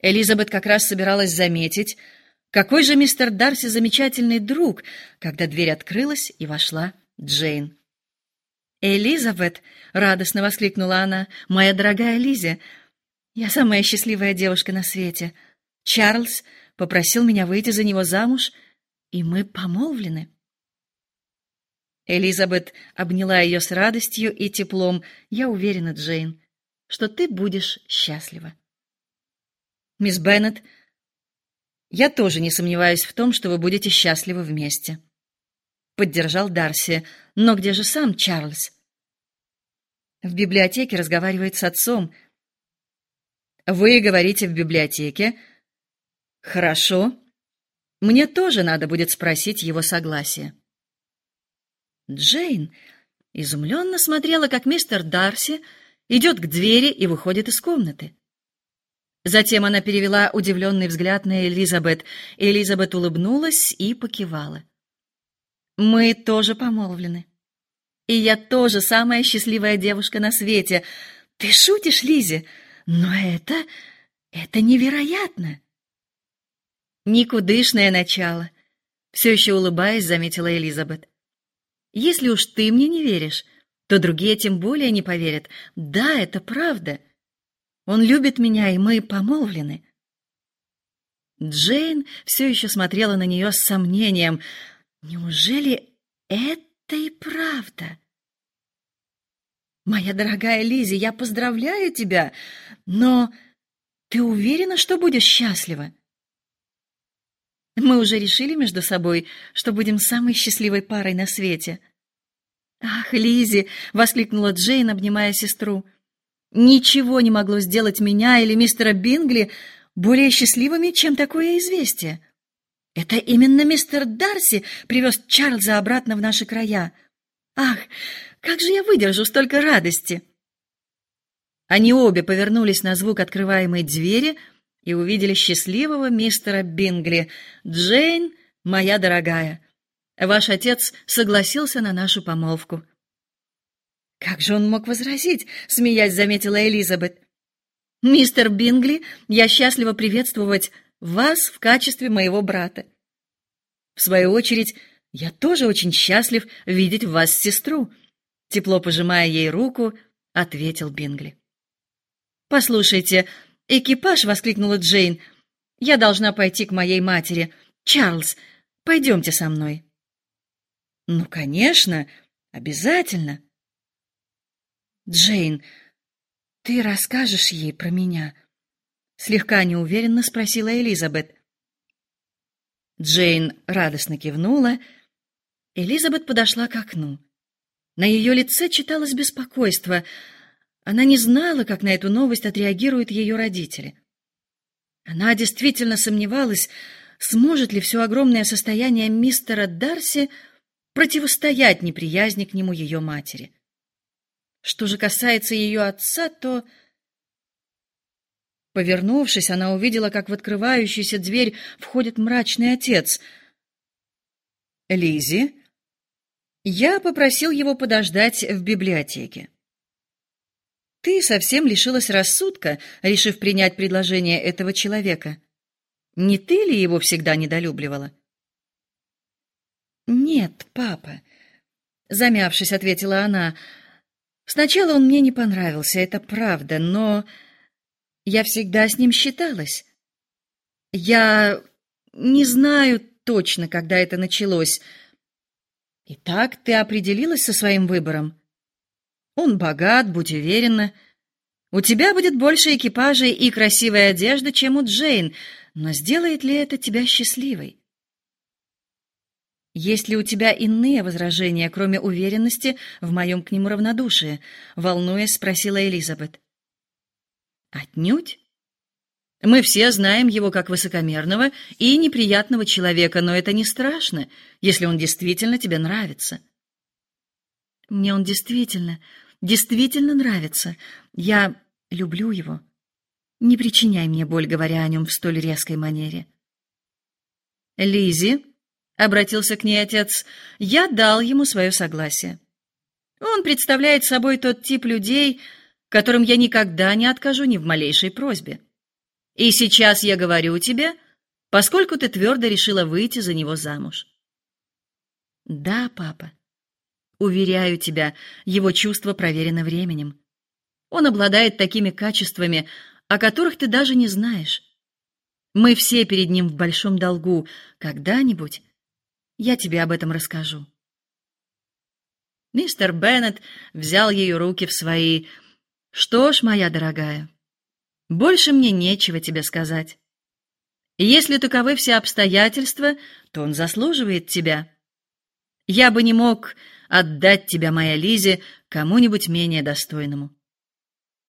Элизабет как раз собиралась заметить, какой же мистер Дарси замечательный друг, когда дверь открылась и вошла Джейн. «Элизабет!» — радостно воскликнула она. «Моя дорогая Лизи! Я самая счастливая девушка на свете. Чарльз попросил меня выйти за него замуж, и мы помолвлены». Элизабет обняла ее с радостью и теплом. «Я уверена, Джейн, что ты будешь счастлива». «Мисс Беннет, я тоже не сомневаюсь в том, что вы будете счастливы вместе» поддержал Дарси. Но где же сам Чарльз? В библиотеке разговаривает с отцом. Вы говорите в библиотеке? Хорошо. Мне тоже надо будет спросить его согласие. Джейн изумленно смотрела, как мистер Дарси идет к двери и выходит из комнаты. Затем она перевела удивленный взгляд на Элизабет. Элизабет улыбнулась и покивала. Мы тоже помолвлены. И я тоже самая счастливая девушка на свете. Ты шутишь, Лизи? Но это... это невероятно. Никудышное начало. Все еще улыбаясь, заметила Элизабет. Если уж ты мне не веришь, то другие тем более не поверят. Да, это правда. Он любит меня, и мы помолвлены. Джейн все еще смотрела на нее с сомнением. Неужели это и правда? Моя дорогая Лизи, я поздравляю тебя, но ты уверена, что будешь счастлива? Мы уже решили между собой, что будем самой счастливой парой на свете. Ах, Лизи, воскликнула Джейн, обнимая сестру. Ничего не могло сделать меня или мистера Бингли более счастливыми, чем такое известие. Это именно мистер Дарси привез Чарльза обратно в наши края. Ах, как же я выдержу столько радости!» Они обе повернулись на звук открываемой двери и увидели счастливого мистера Бингли. «Джейн, моя дорогая, ваш отец согласился на нашу помолвку». «Как же он мог возразить?» — смеясь заметила Элизабет. «Мистер Бингли, я счастлива приветствовать вас в качестве моего брата. В свою очередь, я тоже очень счастлив видеть в вас сестру, тепло пожимая ей руку, ответил Бингли. Послушайте, экипаж, воскликнула Джейн. Я должна пойти к моей матери. Чарльз, пойдемте со мной. Ну, конечно, обязательно. Джейн, ты расскажешь ей про меня? слегка неуверенно спросила Элизабет. Джейн радостно кивнула. Элизабет подошла к окну. На ее лице читалось беспокойство. Она не знала, как на эту новость отреагируют ее родители. Она действительно сомневалась, сможет ли все огромное состояние мистера Дарси противостоять неприязни к нему ее матери. Что же касается ее отца, то Повернувшись, она увидела, как в открывающуюся дверь входит мрачный отец. Лизи, я попросил его подождать в библиотеке. Ты совсем лишилась рассудка, решив принять предложение этого человека. Не ты ли его всегда недолюбливала? Нет, папа, замявшись, ответила она. Сначала он мне не понравился, это правда, но я всегда с ним считалась. Я не знаю точно, когда это началось. Итак, ты определилась со своим выбором. Он богат, будь уверена. У тебя будет больше экипажей и красивой одежды, чем у Джейн, но сделает ли это тебя счастливой? Есть ли у тебя иные возражения, кроме уверенности в моем к нему равнодушии? волнуясь, спросила Элизабет. Отнюдь. Мы все знаем его как высокомерного и неприятного человека, но это не страшно, если он действительно тебе нравится. Мне он действительно, действительно нравится. Я люблю его. Не причиняй мне боль, говоря о нем в столь резкой манере. Лизи, обратился к ней отец, я дал ему свое согласие. Он представляет собой тот тип людей, которым я никогда не откажу ни в малейшей просьбе. И сейчас я говорю тебе, поскольку ты твердо решила выйти за него замуж. Да, папа. Уверяю тебя, его чувство проверено временем. Он обладает такими качествами, о которых ты даже не знаешь. Мы все перед ним в большом долгу. Когда-нибудь я тебе об этом расскажу. Мистер Беннет взял ее руки в свои. Что ж, моя дорогая, больше мне нечего тебе сказать. Если таковы все обстоятельства, то он заслуживает тебя. Я бы не мог отдать тебя, моя Лизе, кому-нибудь менее достойному.